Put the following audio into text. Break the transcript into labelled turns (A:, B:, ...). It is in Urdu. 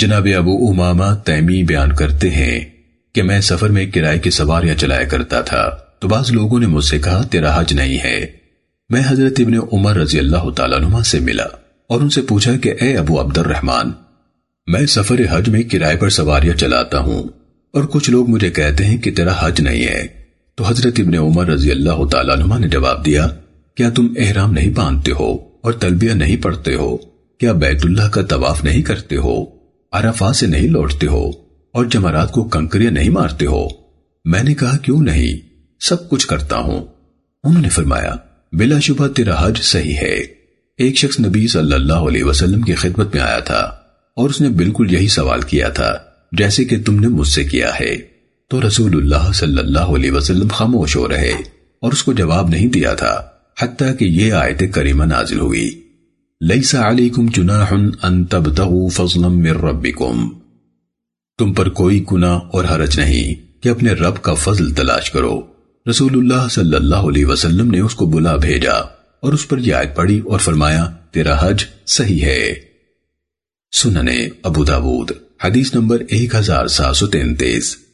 A: جناب ابو امامہ تیمی بیان کرتے ہیں کہ میں سفر میں کرائے کی سواریاں چلایا کرتا تھا، تو بعض لوگوں نے مجھ سے کہا، تیرا حج نہیں ہے۔ میں حضرت ابن عمر رضی اللہ تعالیٰ عنہ سے ملا اور ان سے پوچھا کہ، اے ابو عبد الرحمن میں سفر حج میں کرائے پر سواریاں چلاتا ہوں اور کچھ لوگ مجھے کہتے ہیں کہ، تیرا حج نہیں ہے۔ تو حضرت ابن عمر رضی اللہ تعالیٰ عنہ نے جواب دیا، کیا تم احرام نہیں باندھتے ہو اور تلبیہ نہیں پڑھتے ہو؟ کیا بیت اللہ کا طواف نہیں کرتے ہو؟ کا طواف نہیں کرتے ہو عرفہ سے نہیں لوٹتے ہو اور جمرات کو کنکریاں نہیں مارتے ہو۔ میں نے کہا، کیوں نہیں؟ سب کچھ کرتا ہوں۔ انہوں نے فرمایا، بلا شبہ تیرا حج صحیح ہے۔ ایک شخص نبی صلی اللہ علیہ وسلم کی خدمت میں آیا تھا اور اس نے بالکل یہی سوال کیا تھا، جیسے کہ تم نے مجھ سے کیا ہے۔ تو رسول اللہ صلی اللہ علیہ وسلم خاموش ہو رہے اور جناح ان تبتغوا فضلا من ربکم تم پر کوئی گناہ اور حرج نہیں کہ اپنے رب کا فضل تلاش کرو۔ رسول اللہ صلی اللہ علیہ وسلم نے اس کو بلا بھیجا اور اس پر یہ آیت پڑی اور فرمایا، تیرا حج صحیح ہے۔ سننے ابو داود، حدیث نمبر ایک ہزار سات سو تینتیس۔